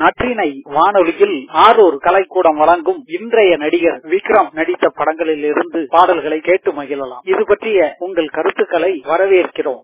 நற்றினை வானொலியில் ஆரூர் கலைக்கூடம் வழங்கும் இன்றைய நடிகர் விக்ரம் நடித்த படங்களில் இருந்து பாடல்களை கேட்டு மகிழலாம். இது பற்றிய உங்கள் கருத்துக்களை வரவேற்கிறோம்.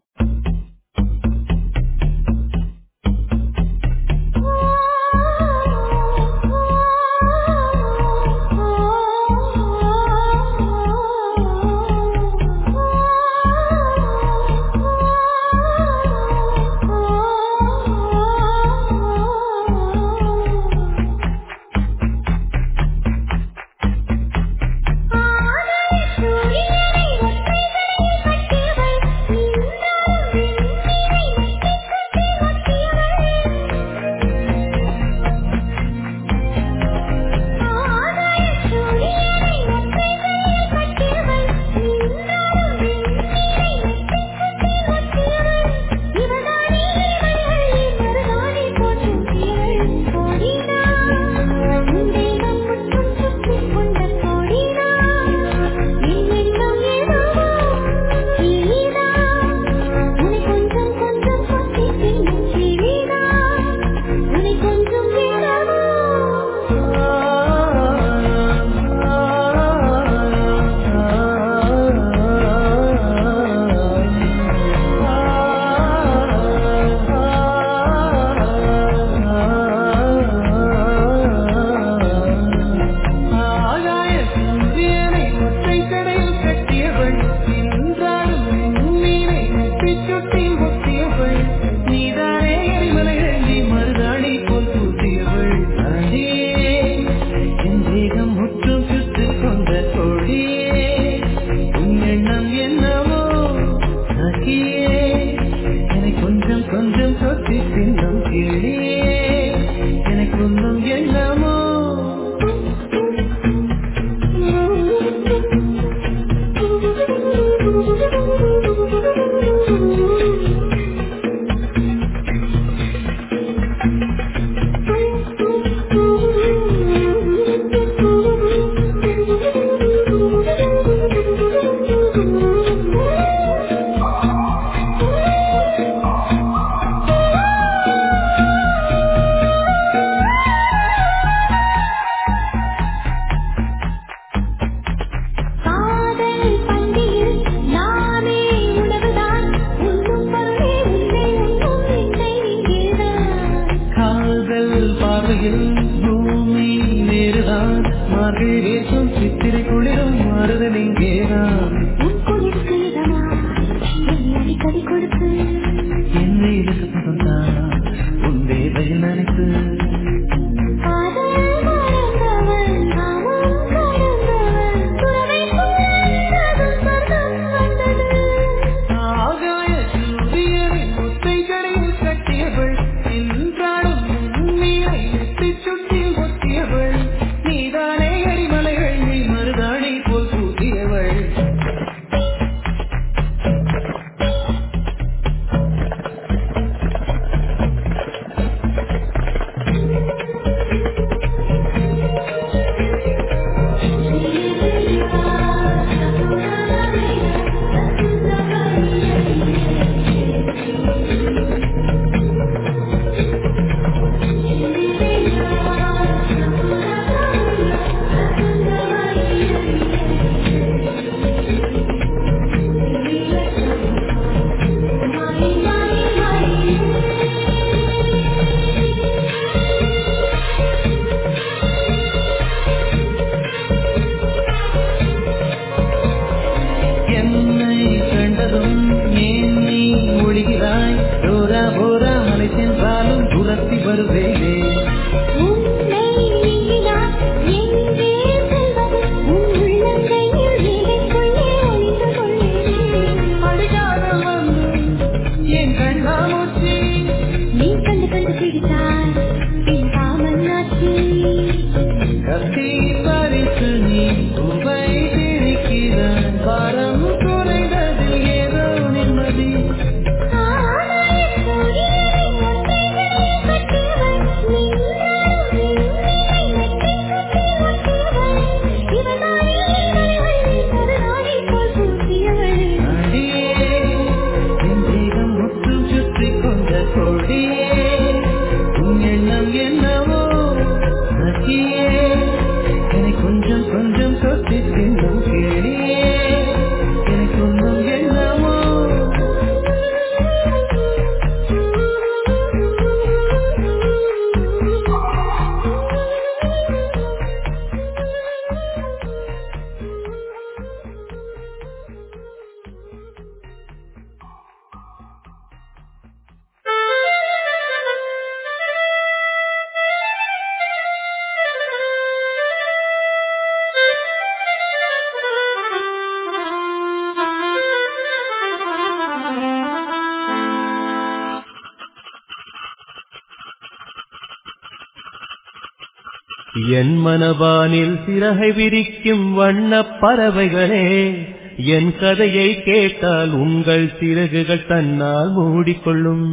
என் மனவானில் சிறகை விரிக்கும் வண்ண பறவைகளே என் கதையை கேட்டால் உங்கள் சிறகுகள் தன்னால் மூடிக்கொள்ளும்.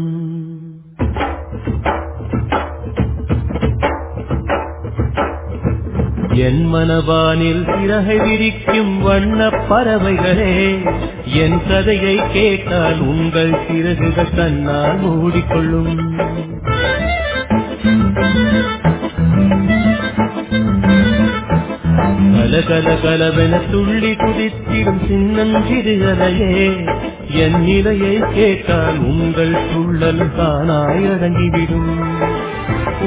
என் மனவானில் சிறகை விரிக்கும் வண்ண பறவைகளே என் கதையை கேட்டால் உங்கள் சிறகுகள் தன்னால் மூடிக்கொள்ளும். கலகலவென துள்ளி குதித்திடும் சின்னஞ்சிறு அலையே என் நிலையை கேட்டால் உங்கள் சுள்ளல் தானாய் அடங்கிவிடும்.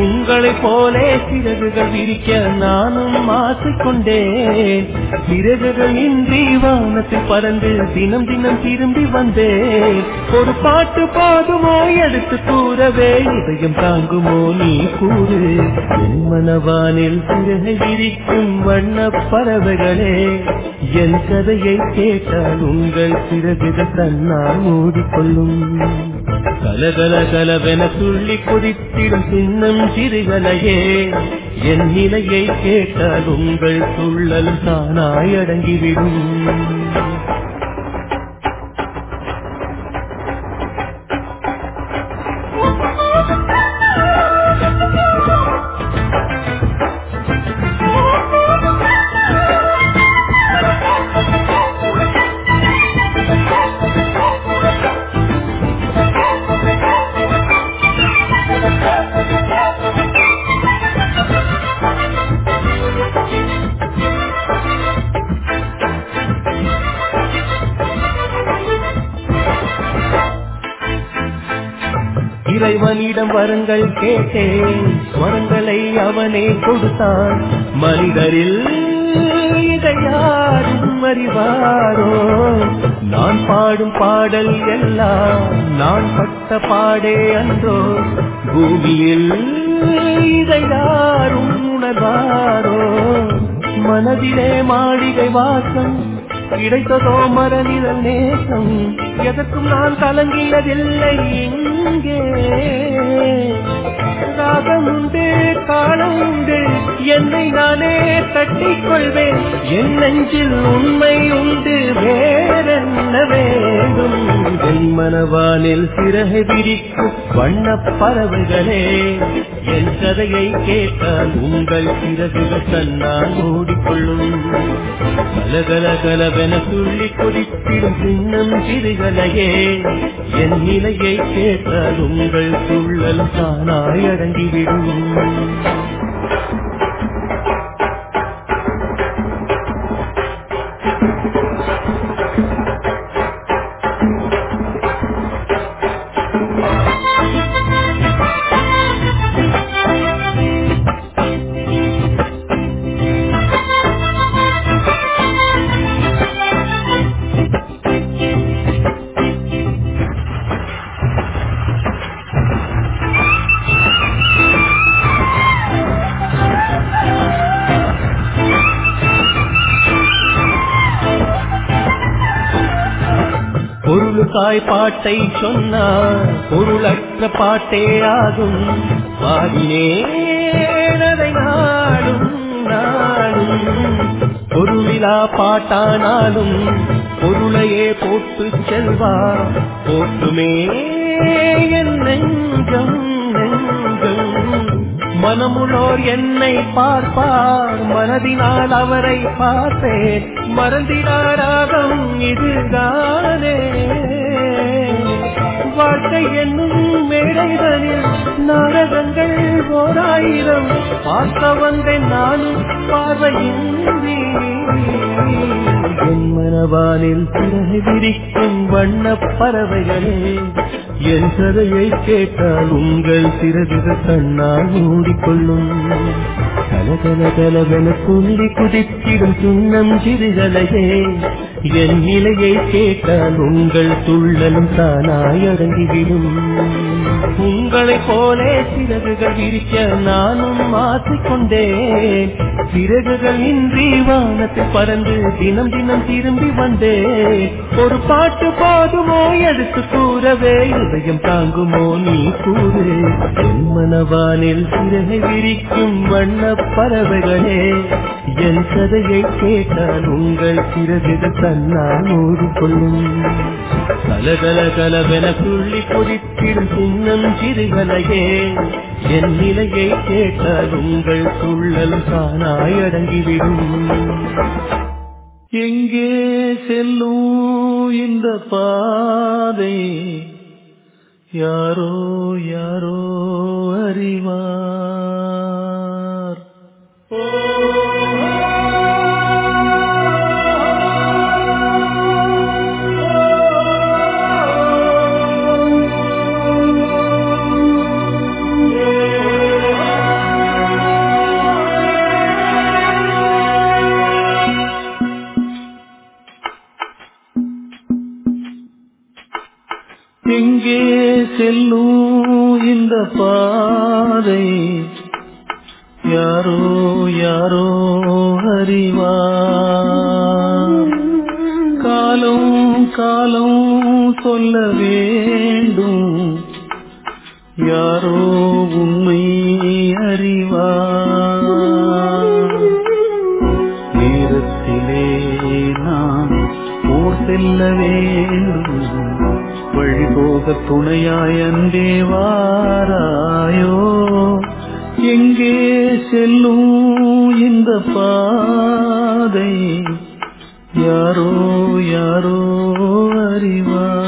உங்களைப் போலே சிறகுகள் விரிக்க நானும் ஆசைக்கொண்டேன் சிறகுகள் இன்றி வானத்தில் பறந்து தினம் தினம் திரும்பி வந்தேன் ஒரு பாட்டு பாடுமோ எடுத்து கூறவே இதயம் தாங்குமோ நீ கூறு. என் மனவானில் சிறகை விரிக்கும் வண்ண பறவைகளே என் கதையை கேட்டால் உங்கள் சிறகுகள் தன்னால் மூடிக்கொள்ளும். கலகல கலவென துள்ளி குதித்திடும் சின்னம் சிறுகலையே என் நிலையை கேட்டால் உங்கள் துள்ளல் தானாய் அடங்கிவிடும். கேட்டேன். ஸ்வரங்களை அவனே கொடுத்தான். மனிதரில் இதை யாரும் அறிவாரோ நான் பாடும் பாடல் எல்லாம் நான் பட்ட பாடே அன்றோ? பூமியில் இதை யாரும் உணர்வாரோ? மனதிலே மாளிகை வாசம் கிடைத்ததோ மரநிழல் நேசம் எதற்கும் நான் கலங்கியதில்லை இங்கே. ராகம் உண்டு காலம் உண்டு. என்னை நானே தட்டிக் கொள்வேன் என் நெஞ்சில் உண்மை உண்டு வேறென்ன வேண்டும்? என் மனவானில் சிறகு விரிக்கும் வண்ணப் பறவைகளே என் கதையை கேட்டால் உங்கள் சிறகுகள் தன்னால் ஓடிக்கொள்ளும் கலகல கலவென துள்ளி குதித்திடும் சின்னம் சிறுகலையே என் நிலையை கேட்டால் உங்கள் துள்ளல் தானாய் அடங்கிவிடும். பாடாய் பாட்டை சொன்னால் பொருளற்ற பாட்டே ஆகும். பாடினேனதை நாடும் நாடும். பொருளிலா பாட்டானாலும் பொருளையே போட்டு செல்வா. போட்டுமே நெஞ்சம் நெஞ்சம். மனமுள்ளோர் என்னை பார்ப்பார் மனதினால் அவரை பார்ப்பேன் மறந்திடாராகம் இதுதானே. வாழ்க்கை என்னும் மேடைதனில் நாடகங்கள் ஓராயிரம். பார்க்க வந்தேன் நானும் பார்வையின்றி என் மனவானில் பிறகு விரிக்கும் வண்ண பறவைகளே என் கதையை கேட்டால் உங்கள் சிறகுகள் கண்ணால் மூடிக்கொள்ளும். கலகல கலவென துள்ளி குதித்திடும் சுண்ணம் சிறுகலையே என் நிலையை கேட்டால் உங்கள் துள்ளலும் தானாய் அடங்கிவிடும். உங்களை போலே சிறகுகள் விரிக்க நானும் மாற்றிக்கொண்டேன் சிறகுகள் இன்றி வானத்தில் பறந்து தினம் தினம் திரும்பி வந்தேன். ஒரு பாட்டு பாடுமோ எடுத்து கூறவே இதயம் தாங்குமோ நீ கூறு. என் மனவானில் சிறகை விரிக்கும் வண்ண பறவைகளே என் கதையை கேட்டால் உங்கள் சிறகுகள் தன்னால் மூடிக்கொள்ளும் கலகலகலவென துள்ளி குதித்திடும் சின்னம் சிறுகலையே என் நிலையை கேட்டால் உங்கள் சுள்ளல் தானாய் அடங்கிவிடும் எங்கே செல்லும் இந்த பாதை? யாரோ யாரோ அறிவார். செல்லும் இந்த பாதை. யாரோ யாரோ அறிவார் காலம் காலம் சொல்ல வேண்டும். யாரோ உண்மை அறிவார் நேரத்திலே நான் ஊர் செல்லவே போக துணையாய் அன்பே வாராயோ. எங்கே செல்லும் இந்த பாதை? யாரோ யாரோ அறிவா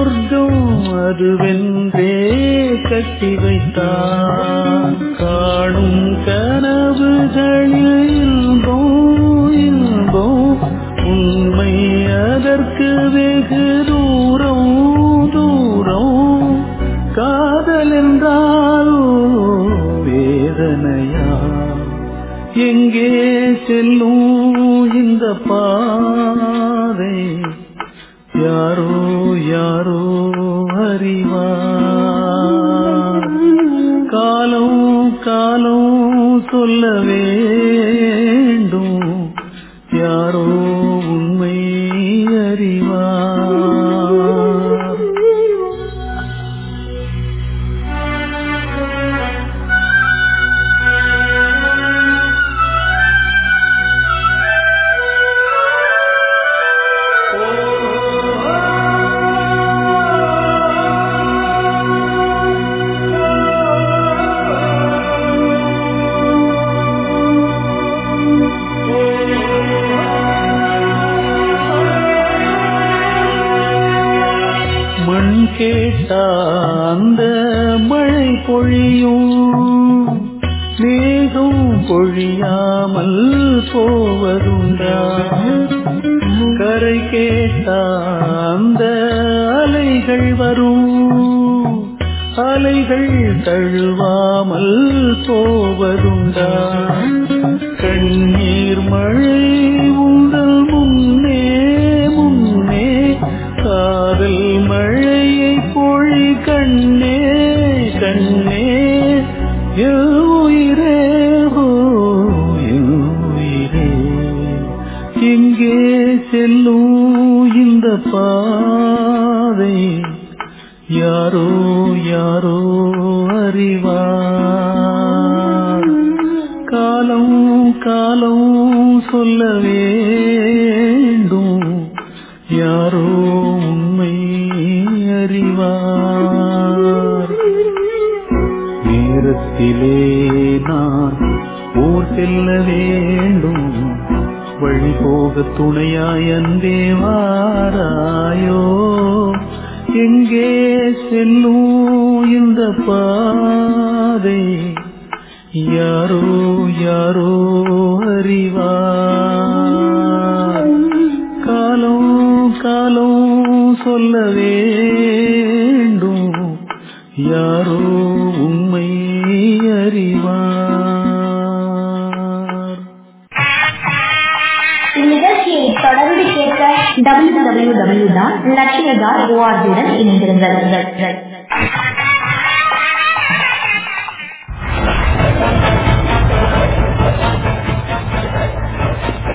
சொர்க்கம் அதுவென்றே கட்டி வைத்தான். காணும் கனவுகளில் இன்பம் உண்மை அதற்கு வெகு தூரம் தூரம். காதல் என்றாலோ வேதனையா? எங்கே செல்லும் இந்த பா கொள்ளவே அலைகள் தழுவாமல் காலம் சொல்ல வேண்டும். யாரோ உண்மை அறிவார். நேரத்திலே நான் ஊர் செல்ல வேண்டும். வழி போக துணையாய் அன்பே வாராயோ. எங்கே செல்லும் இந்த பாதை? யாரோ யாரோ அறிவார். காலம் காலம் சொல்ல வேண்டும். யாரோ உண்மை அறிவார். இந்நிகழ்ச்சியை தொடர்ந்து கேட்க W W W dot Latchiya dot ஓஆர்ஜியுடன் இணைந்திருங்கள்.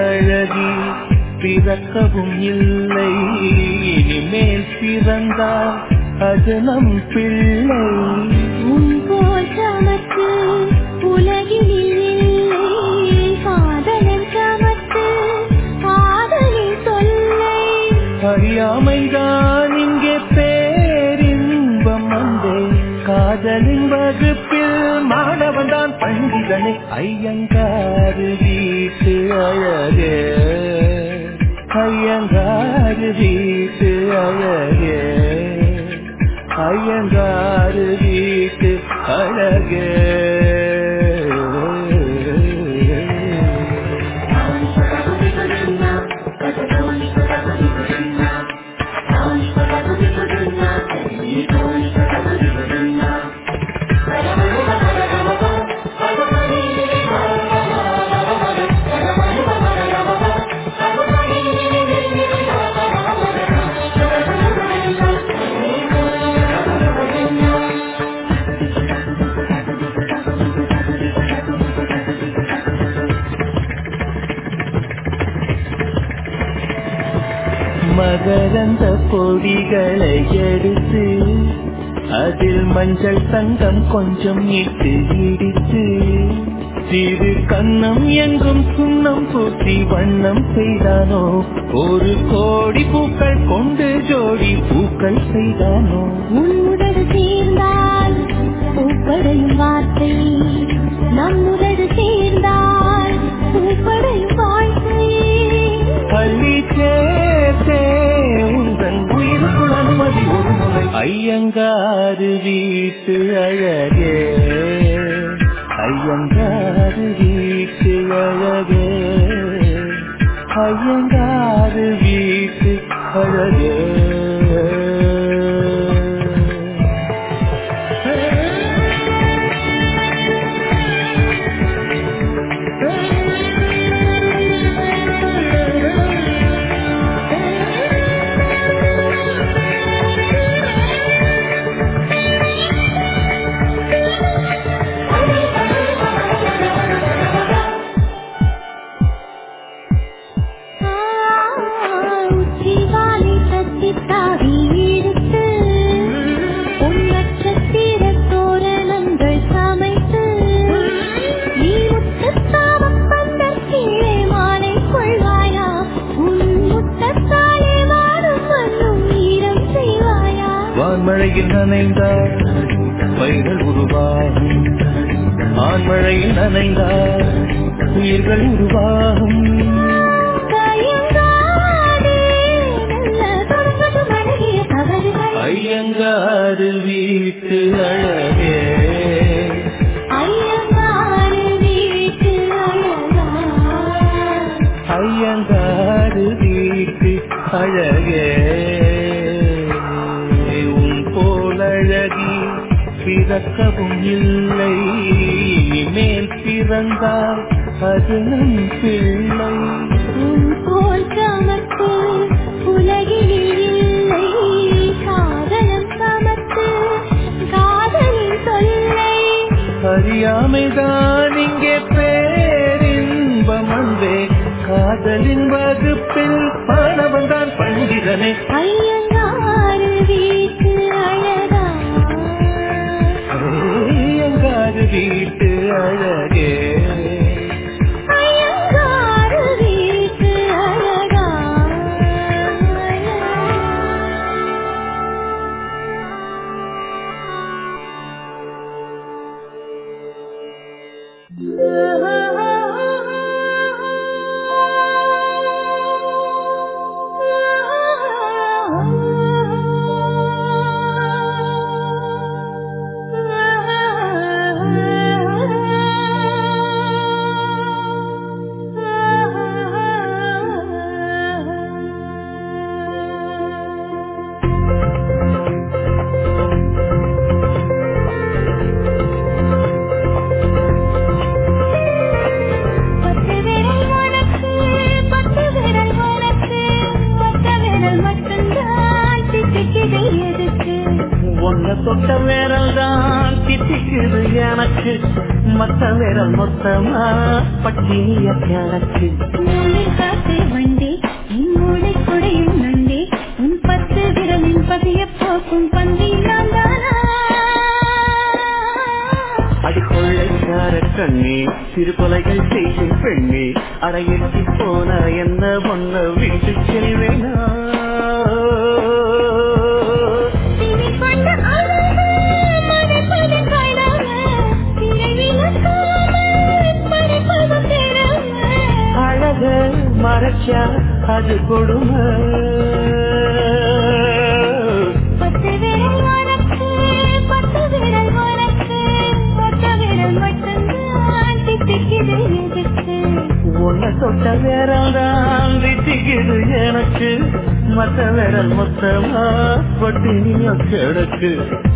போலழகி பிறக்கவும் இல்லை. இனிமேல் பிறந்தால் அது நம் பிள்ளை. உன் போல் சமத்து உலகில் காதலன் சமத்து காதலின் தொல்லை. அறியாமைதான் இங்கே பேரின்பம் வந்தே. காதலின் வகுப்பில் மாணவன் தான் பண்டிதனை ஐயங்காறு வீட்டு அழகே ஐயங்காறு வீட்டு அழகே ஐயங்காறு வீட்டு அழகே மகரந்த பொடிகளை எடுத்து அதில் மஞ்சள் தங்கம் கொஞ்சம் இட்டு இடித்து சிறு கண்ணம் எங்கும் சுண்ணம் பூசி வண்ணம் செய்தானோ? ஒரு கோடி பூக்கள் கொண்டு ஜோடி பூக்கள் செய்தானோ? உன் உதடு சேர்ந்தால் பூப்படையும் வார்த்தை நம் உதடு சேர்ந்தால் பூப்படையும் வாழ்க்கை ஐயங்காறு வீட்டு அழகே. ஐயங்காறு வீட்டு அழகே. ஐயங்காறு வீட்டு அழகே. பிறக்கவும் இல்லை. மேல் பிறந்தால் அது நம் பிள்ளை. போல் சமத்து உலகில் இல்லை. காதலம் சமத்து காதலின் தொல்லை. அறியாமைதான் இங்கே பேரின்பம் அன்பே காதலின் வகுப்பில் மாணவன் தான் பண்டிதனே. ஐயங்காரு வீட்டு அழகே けで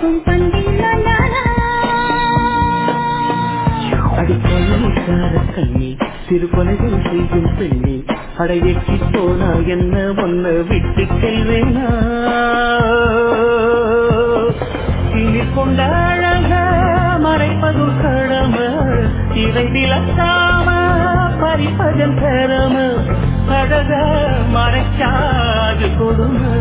பூக்கும் பந்தில் அடிக்கொள்ளிக்கார கண்ணி திருப்பணிகள் செய்யும் பெண்ணி. அடையெட்டி போனா என்ன ஒன்ன விட்டு செல்வேனா இனி கொண்ட அழக மறைப்பது கடம. இதை விளக்காம பறிப்பதன் பெறம அழக மறைச்சாது கொடுமை.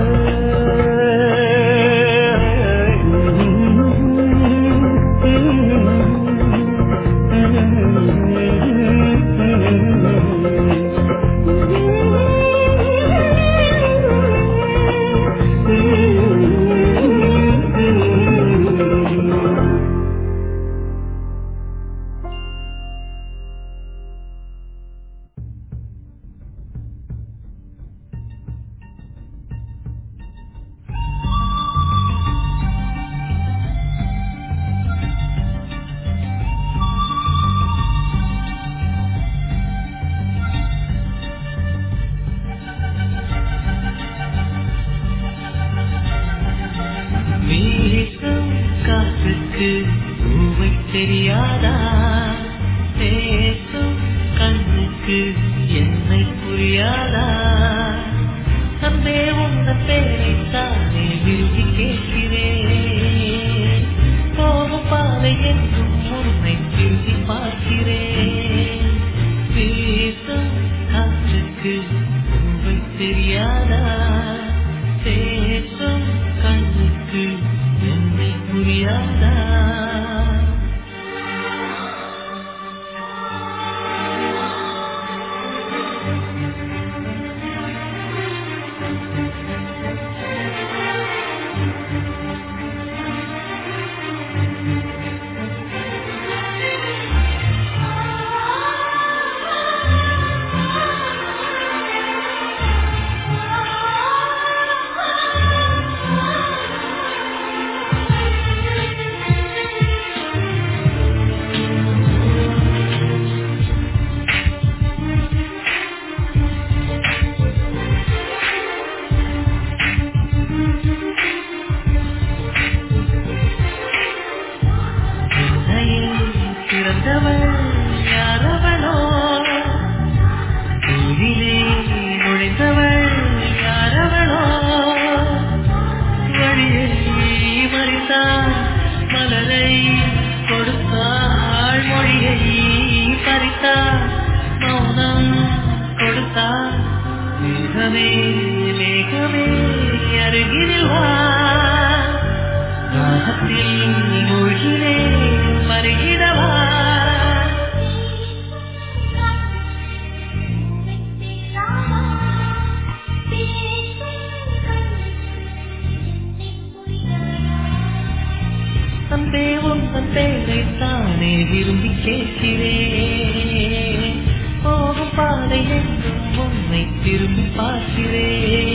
விரும்பி கேட்கிறேன். போகும் பாதை என்றும் உன்னை திரும்பி பார்க்கிறேன்.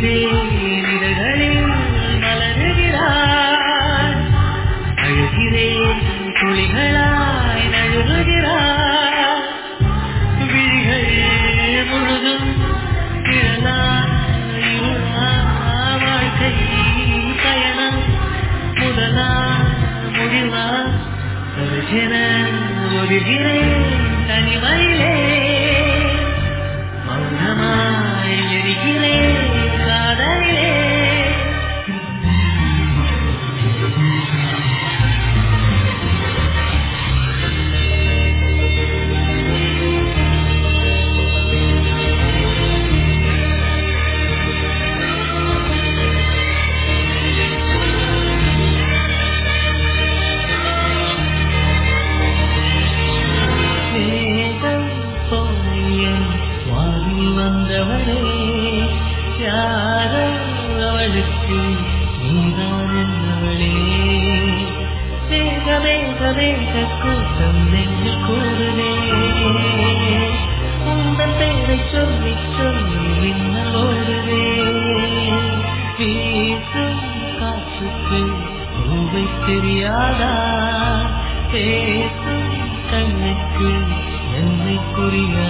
see. கூட்டம் நெஞ்சு கூறுதே உந்தன் பேரை சொல்லி சொல்லி மின்னல் ஓடுதே வீசும் காற்றுக்கு பூவை தெரியாதா பேசும் கண்ணுக்கு என்னை புரியா